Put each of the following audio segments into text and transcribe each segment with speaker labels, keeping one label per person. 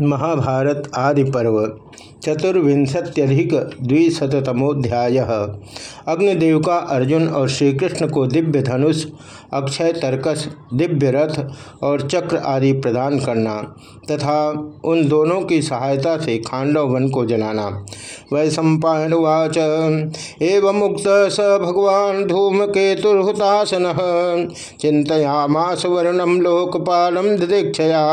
Speaker 1: महाभारत आदि पर्व। चतुर्विंशत्यधिक द्विशतमोध्याय अग्निदेव का अर्जुन और श्रीकृष्ण को दिव्य धनुष, अक्षय तर्कस, दिव्य रथ और चक्र आदि प्रदान करना तथा उन दोनों की सहायता से खांडव वन को जलाना। वै सम्पावाच एवं मुक्त स भगवान धूम धूमकेतुर्हुतासन चिंतयामास वर्णम लोकपालम दीक्षया।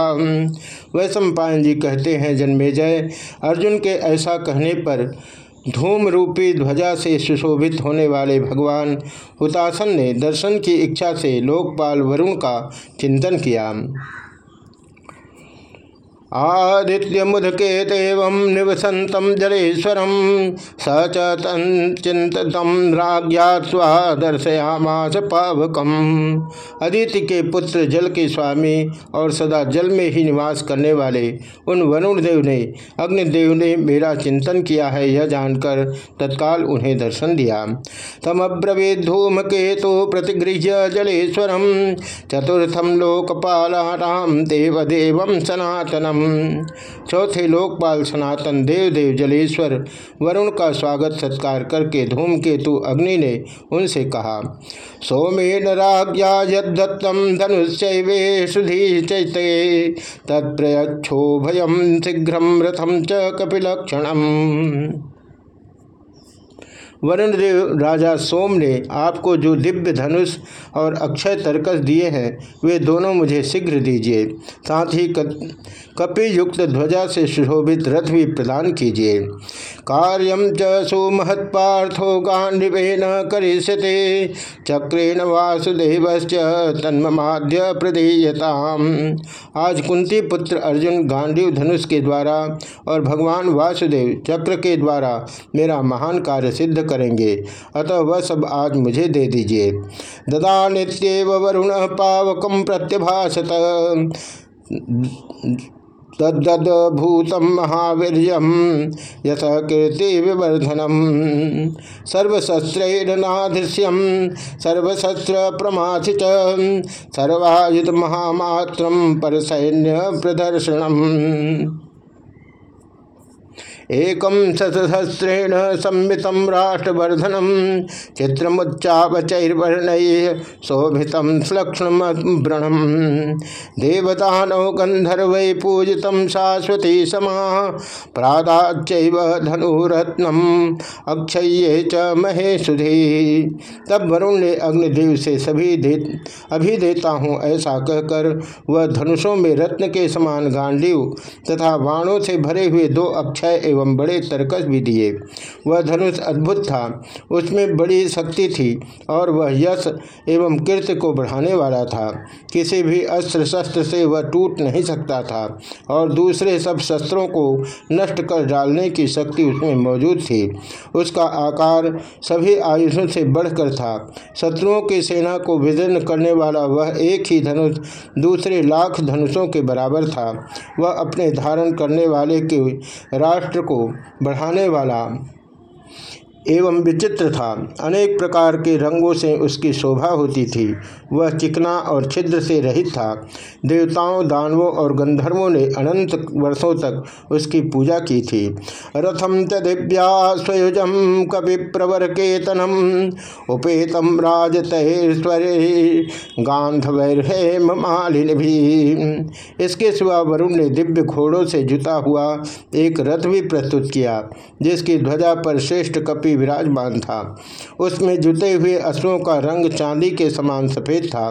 Speaker 1: वै सम्पायन जी कहते हैं जन्मेजय अर्जुन के ऐसा कहने पर धूम रूपी ध्वजा से सुशोभित होने वाले भगवान हुतासन ने दर्शन की इच्छा से लोकपाल वरुण का चिंतन किया। आदित्य मुदकेत एवं निवसंतम जलेश्वरम स चिंत राज्ञा दर्शयामास पावकम। अदिति के पुत्र जल के स्वामी और सदा जल में ही निवास करने वाले उन वरुण देव ने, अग्निदेव ने मेरा चिंतन किया है, यह जानकर तत्काल उन्हें दर्शन दिया। तम अब्रवीत धूम केतु प्रतिगृह्य जलेश्वरम चतुर्थम लोकपालाम देवदेव सनातनम। चौथे लोकपाल सनातन देव देव जलेश्वर वरुण का स्वागत सत्कार करके धूम धूमकेतु अग्नि ने उनसे कहा, सोमेन राज्ञा यदत्तम धनुष्य सुधी चैते शीघ्र रथम च कपिलक्षणम। वरुण देव राजा सोम ने आपको जो दिव्य धनुष और अक्षय तर्कस दिए हैं, वे दोनों मुझे शीघ्र दीजिए। साथ ही कपि युक्त ध्वजा से सुशोभित रथ भी प्रदान कीजिए। कार्यम च सुमहत्पार्थो गांडिवेन करिष्यते। चक्रेण वासुदेव तन्माद्य प्रदेयताम। आज कुंती पुत्र अर्जुन गांडीव धनुष के द्वारा और भगवान वासुदेव चक्र के द्वारा मेरा महान कार्य सिद्ध करेंगे। अतः वह सब आज मुझे दे दीजिए। ददा नित्यव वरुण पावकम प्रत्यभाषत तद्दूतम महावीर यथ कीर्ति विवर्धनम सर्वशस्त्रनाधृश्यम सर्वशस्त्र प्रमाथित सर्वायुध महामात्र पर सैन्य प्रदर्शनम एकम सहस्रेण संमित राष्ट्रवर्धनम चित्रमुच्चावचैर्वर्ण शोभित व्रणम देवतानौ गंधर्व पूजित शाश्वती समा प्रादाच धनुरत्नम अक्षय च महेशुधि। तब वरुण ने अग्निदेव से सभी दे अभी देता हूँ ऐसा कहकर वह धनुषों में रत्न के समान गांडीव तथा बाणों से भरे हुए दो अक्षय एवं बड़े तर्कस भी दिए। वह धनुष अद्भुत था। उसमें बड़ी शक्ति थी और वह यश एवं कीर्ति को बढ़ाने वाला था। किसी भी अस्त्र शस्त्र से वह टूट नहीं सकता था और दूसरे सब शस्त्रों को नष्ट कर डालने की शक्ति उसमें मौजूद थी। उसका आकार सभी आयुषों से बढ़कर था। शत्रुओं की सेना को विदीर्ण करने वाला वह एक ही धनुष दूसरे लाख धनुषों के बराबर था। वह अपने धारण करने वाले के राष्ट्र को बढ़ाने वाला एवं विचित्र था। अनेक प्रकार के रंगों से उसकी शोभा होती थी। वह चिकना और छिद्र से रहित था। देवताओं, दानवों और गंधर्वों ने अनंत वर्षों तक उसकी पूजा की थी। रथम तदिव्या स्वयुजम कवि प्रवर केतनम उपेतम भी इसके सिवा वरुण ने दिव्य घोड़ों से जुता हुआ एक रथ भी प्रस्तुत किया, जिसकी ध्वजा पर श्रेष्ठ कपि विराजमान था। उसमें जुते हुए अश्वों का रंग चांदी के समान सफ़ेद था।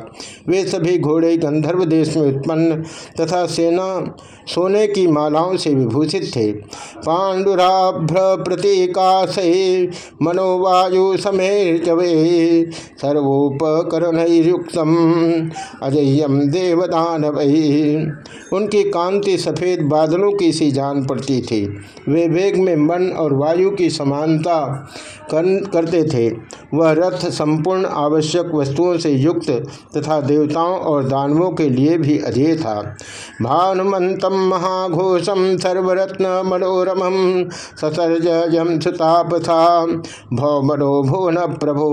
Speaker 1: वे सभी घोड़े गंधर्व देश में उत्पन्न तथा सेना, सोने की मालाओं से विभूषित थे। पांडुराभ्र प्रतीकाश मनोवायु समेत सर्वोपकरण युक्तम अजयम देवदानव। उनकी कांति सफ़ेद बादलों की सी जान पड़ती थी। वे वेग में मन और वायु की समानता करते थे। वह रथ संपूर्ण आवश्यक वस्तुओं से युक्त तथा देवताओं और दानवों के लिए भी अधेय था। भानुमंतम महाघोषम सर्वरत्न मनोरमम ससर्ज यम सुतापथा भौमनो भुवन प्रभु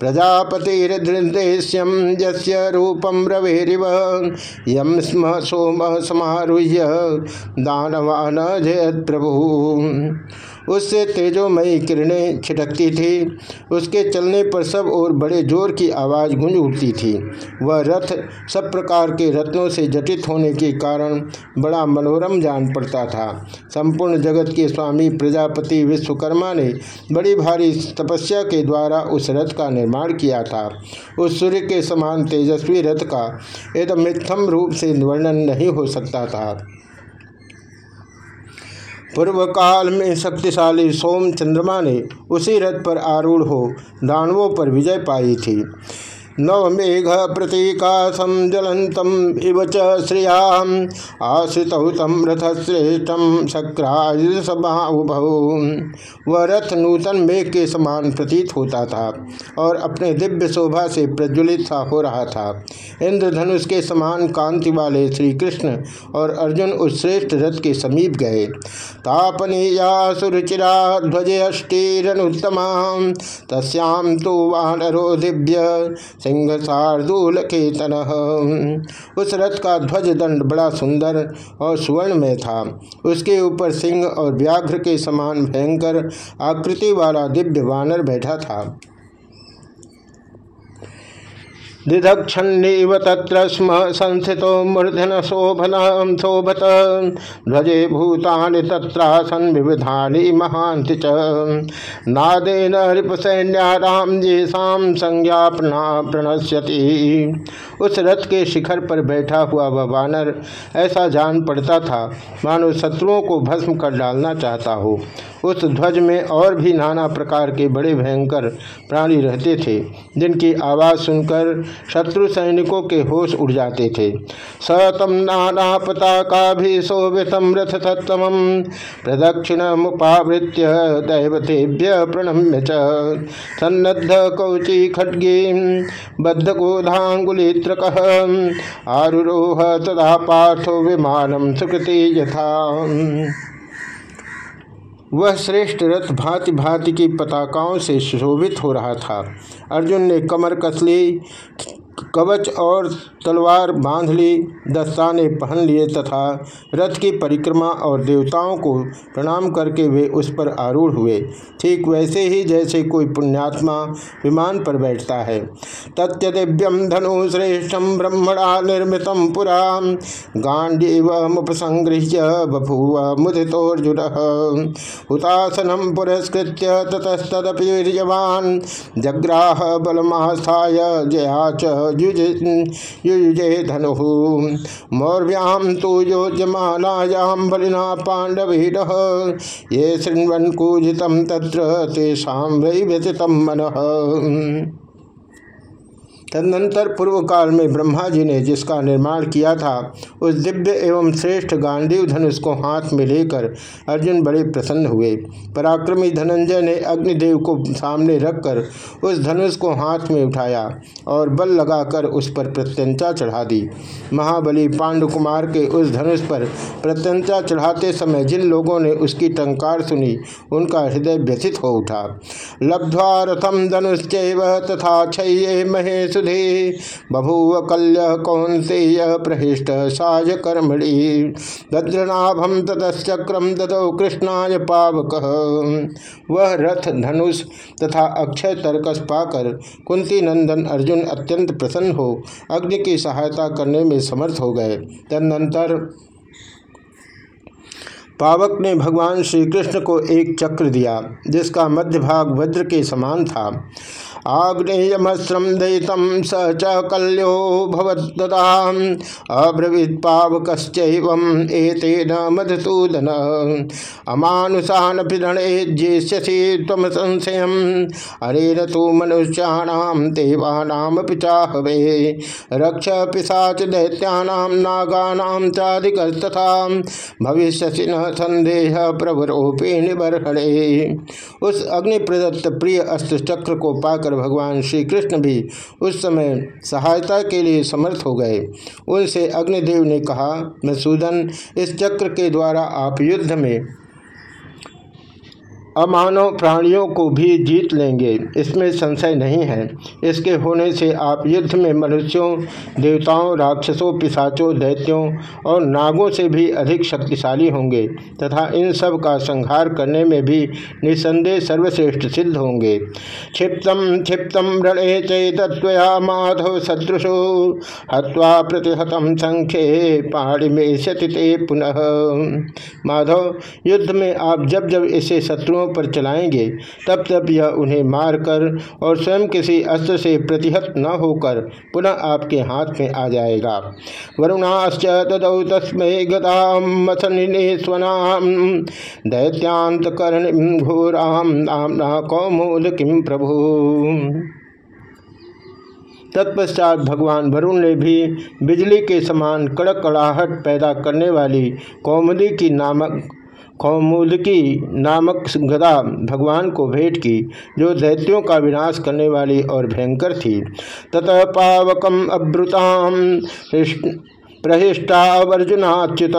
Speaker 1: प्रजापतिर्देश्यम यस्य रवेरिव यम स्म सोम समारुह्य दानवान जयत प्रभु उससे तेजोमयी किरणें छिटकती थी। उसके चलने पर सब और बड़े ज़ोर की आवाज़ गूंज उठती थी। वह रथ सब प्रकार के रत्नों से जटित होने के कारण बड़ा मनोरम जान पड़ता था। संपूर्ण जगत के स्वामी प्रजापति विश्वकर्मा ने बड़ी भारी तपस्या के द्वारा उस रथ का निर्माण किया था। उस सूर्य के समान तेजस्वी रथ का एकदम रूप से वर्णन नहीं हो सकता था। पूर्व काल में शक्तिशाली सोम चंद्रमा ने उसी रथ पर आरूढ़ हो दानवों पर विजय पाई थी। नवमेघ प्रतीकाशम जलंतम इव च आश्रित तम रथश्रेष्ठम शक्रायुभौ वह रथ नूतन मेघ के समान प्रतीत होता था और अपने दिव्य शोभा से प्रज्वलित सा हो रहा था। इंद्रधनुष के समान कांति वाले श्री कृष्ण और अर्जुन उस श्रेष्ठ रथ के समीप गए। तापनीया सुरुचिरा ध्वजष्टिरनुत्तमा तस्याम तो वानरो दिव्य सिंह शार्दूल केतन उस रथ का ध्वज दंड बड़ा सुंदर और सुवर्ण में था। उसके ऊपर सिंह और व्याघ्र के समान भयंकर आकृति वाला दिव्य वानर बैठा था। दिदक्षण्व तत्र स्म संस्थितो मूर्धन शोभन शोभत। ध्वजे भूतानि तत्रासन विविधानि महांति च। नादेन रिपसैन्याराम येषाम संज्ञा प्रणश्यति। उस रथ के शिखर पर बैठा हुआ वह वानर ऐसा जान पड़ता था, मानो शत्रुओं को भस्म कर डालना चाहता हो। उस ध्वज में और भी नाना प्रकार के बड़े भयंकर प्राणी रहते थे, जिनकी आवाज़ सुनकर शत्रु सैनिकों के होश उड़ जाते थे। सतम नाना पताका भी शोभितम रथ तत्व प्रदक्षिण मुपावृत्य दैवतेभ्य प्रणम्य च। सन्नद्ध कौची खड्गी बद्ध गोधांगुलित्रक। आरुरोह तदा पार्थो विमानम सुकृति यथा। वह श्रेष्ठ रथ भांति भांति की पताकाओं से शोभित हो रहा था। अर्जुन ने कमर कसली कवच और तलवार बाँध ली दस्ताने पहन लिए तथा रथ की परिक्रमा और देवताओं को प्रणाम करके वे उस पर आरूढ़ हुए। ठीक वैसे ही जैसे कोई पुण्यात्मा विमान पर बैठता है। तत्यदिव्यम धनु श्रेष्ठम ब्रह्मणा निर्मित पुरा। गांडीव मुपसंगृह्य बभूव मुदितोर्जुन हुतासनम पुरस्कृत ततस्तदपि वीर्यवान। जग्राह बलमास्थाय जया च युजे धनु मौर्व्याम तो योजमायां बलिना पांडवीर ये शृण्वन कूजित तत्र वै व्यतिम मन। तदनंतर पूर्व काल में ब्रह्मा जी ने जिसका निर्माण किया था, उस दिव्य एवं श्रेष्ठ गांडीव धनुष को हाथ में लेकर अर्जुन बड़े प्रसन्न हुए। पराक्रमी धनंजय ने अग्निदेव को सामने रखकर उस धनुष को हाथ में उठाया और बल लगाकर उस पर प्रत्यंचा चढ़ा दी। महाबली पांडुकुमार के उस धनुष पर प्रत्यंचा चढ़ाते समय जिन लोगों ने उसकी टंकार सुनी, उनका हृदय व्यथित हो उठा। लब्ध्वा रथम धनुश्च तथा छये महेश सुधे बभूव कल्य कौंतेय प्रहिष्ट साज कर्मणि। भद्रनाभम ततश्चक्रम ददौ कृष्णाय पावक। वह रथ धनुष तथा अक्षय तर्कस पाकर कुंती नंदन अर्जुन अत्यंत प्रसन्न हो, अग्नि की सहायता करने में समर्थ हो गए। तदनंतर पावक ने भगवान श्री कृष्ण को एक चक्र दिया, जिसका मध्य भाग वज्र के समान था। आग्नेयमस्रम दयितम स च कल्यो भवदा अब्रवीत पावकश्चैवम एतेन मधुसूदन अमानुषान जेष्यसि तम संशय। अरेन तो मनुष्याणाम देवानाम पिचाहवे रक्ष पिशाच दैत्यानाम नागानाम न संदेह प्रवरोपे निबर्हणे। उस अग्नि प्रदत्त प्रिय अस्त्र चक्र को पाकर भगवान श्री कृष्ण भी उस समय सहायता के लिए समर्थ हो गए। उनसे अग्निदेव ने कहा, मसूदन, इस चक्र के द्वारा आप युद्ध में अमानव प्राणियों को भी जीत लेंगे। इसमें संशय नहीं है। इसके होने से आप युद्ध में मनुष्यों, देवताओं, राक्षसों, पिशाचों, दैत्यों और नागों से भी अधिक शक्तिशाली होंगे तथा इन सब का संहार करने में भी निसंदेह सर्वश्रेष्ठ सिद्ध होंगे। क्षिप्तम क्षिप्तम रणे चैतत्वया माधव सदृशो। हवा प्रतिहतम संख्ये पहाड़ी में सतिते पुनः। माधव, युद्ध में आप जब जब इसे शत्रुओं शत्रुओं पर चलाएँगे, तब तब यह उन्हें मारकर और स्वयं किसी अस्त्र से प्रतिहत न होकर पुनः आपके हाथ में आ जाएगा। वरुणाश्च तदौ तस्मै दैत्यांत कर्ण घोराम नामना कौमोद किम प्रभु। तत्पश्चात भगवान वरुण ने भी बिजली के समान कड़क कड़ाहट पैदा करने वाली कौमुदी की नामक कौमुदकी नामक गदा भगवान को भेंट की, जो दैत्यों का विनाश करने वाली और भयंकर थी। ततः पावकम अब्रुताम प्रहिष्टावर्जुनाच्युत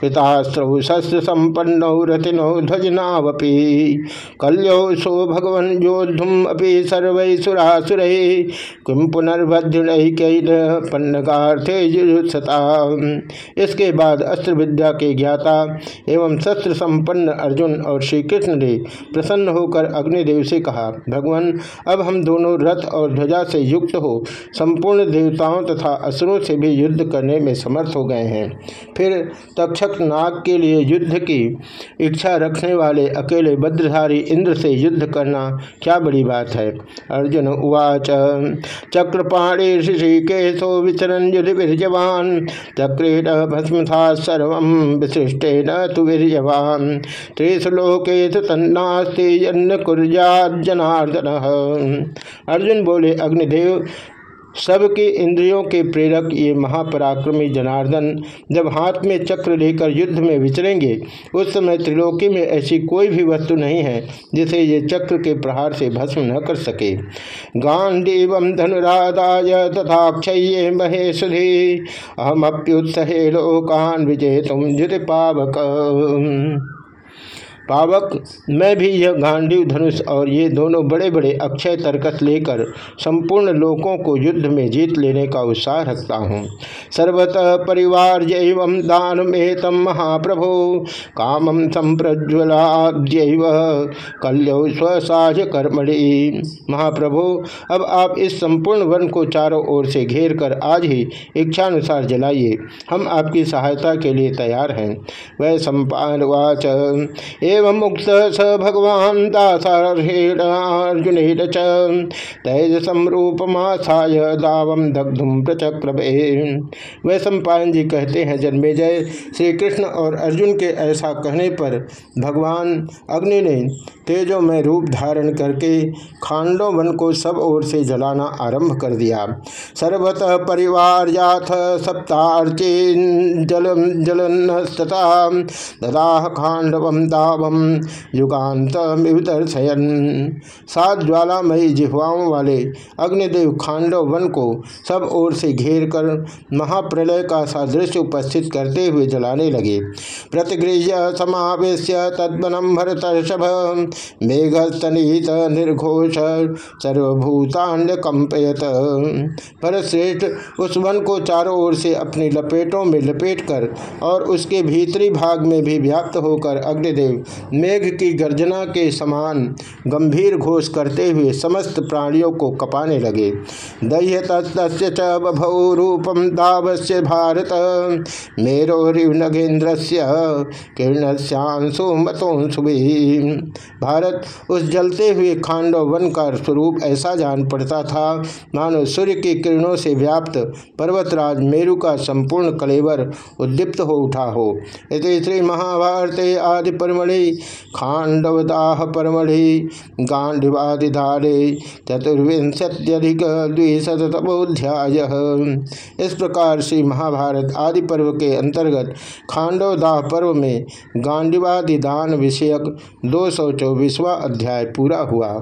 Speaker 1: कृतास्त्रौ शस्त्र संपन्नौ रतिनौ ध्वजनावपी। कल्यौ सो भगवन योद्धुम अपि सर्वैसुरासुर किम पुनर्भद्रुनैकैपन्नगार्थे इसके बाद अस्त्र विद्या के ज्ञाता एवं शस्त्र संपन्न अर्जुन और श्री कृष्ण ने प्रसन्न होकर अग्निदेव से कहा, भगवान, अब हम दोनों रथ और ध्वजा से युक्त हो, संपूर्ण देवताओं तथा असुरों से भी युद्ध करने में समर्थ हो गए हैं। फिर तक्षक नाग के लिए युद्ध की इच्छा रखने वाले अकेले भद्रधारी इंद्र से युद्ध करना क्या बड़ी बात है? अर्जुन उवाच, चक्रपाणी ऋषिकेशो विचरन युद्ध वीरजवान चक्रेण भस्म था सर्व विशिष्टे न तु वीरजवान त्रिश्लोकेश तन्नास्ति जनार्दन अर्जुन बोले, अग्निदेव सबके इंद्रियों के प्रेरक ये महापराक्रमी जनार्दन जब हाथ में चक्र लेकर युद्ध में विचरेंगे, उस समय त्रिलोकी में ऐसी कोई भी वस्तु नहीं है जिसे ये चक्र के प्रहार से भस्म न कर सके। गांडीव धनुराधाय तथा क्षय महेशधि अहम अप्युत्सहे लोकान विजय तुम युद्ध पावक पावक, मैं भी यह गांडीव धनुष और ये दोनों बड़े बड़े अक्षय तर्कस लेकर संपूर्ण लोकों को युद्ध में जीत लेने का उत्साह रखता हूँ। सर्वतः परिवार जैव दान में तम महाप्रभु कामम संप्रज्वलाद्यव, कल्यौ स्वसाज कर्मणि। महाप्रभु, अब आप इस संपूर्ण वन को चारों ओर से घेर कर आज ही इच्छानुसार जलाइए। हम आपकी सहायता के लिए तैयार हैं। वह सम्पावाच मुक्त स भगवान दासार्हेण अर्जुन तेज समरूपमासाय दावम दग्धुम प्रचक्र वह सम्पायन जी कहते हैं, जन्मे जय श्री कृष्ण और अर्जुन के ऐसा कहने पर भगवान अग्नि ने तेजो में रूप धारण करके खांडो वन को सब ओर से जलाना आरंभ कर दिया। सर्वतः परिवार याथ सप्तार्चीन जलम जलन सता ददाह खांडवम दाव युगांत युगान्तमिदर्शयन सात ज्वालामयी जिह्वाओं वाले अग्निदेव खांडव वन को सब ओर से घेर कर महाप्रलय का सादृश्य उपस्थित करते हुए जलाने लगे। प्रतिगृह्य समावेश तद्वनम भरतर्षभ मेघस्तनीत निर्घोष सर्वभूतान्य कंपयत। भरतश्रेष्ठ उस वन को चारों ओर से अपनी लपेटों में लपेट कर और उसके भीतरी भाग में भी व्याप्त होकर अग्निदेव मेघ की गर्जना के समान गंभीर घोष करते हुए समस्त प्राणियों को कपाने लगे। दह्य तस्य च बभौ रूपम दावस्य भारत। मेरो नगेन्द्र से किरणस्यांशु मतोंशु भारत उस जलते हुए खांडव वन का स्वरूप ऐसा जान पड़ता था, मानो सूर्य की किरणों से व्याप्त पर्वतराज मेरु का संपूर्ण कलेवर उद्दीप्त हो उठा हो। इस श्री महाभारत आदि परमढ़ि खांडवदाह परमढ़ि, गांडिवादिधारे चतुर्विंशत्यधिक द्विशतमोध्याय इस प्रकार से महाभारत आदि पर्व के अंतर्गत खांडवदाह पर्व में गांडिवादिदान विषयक दो सौ अध्याय पूरा हुआ।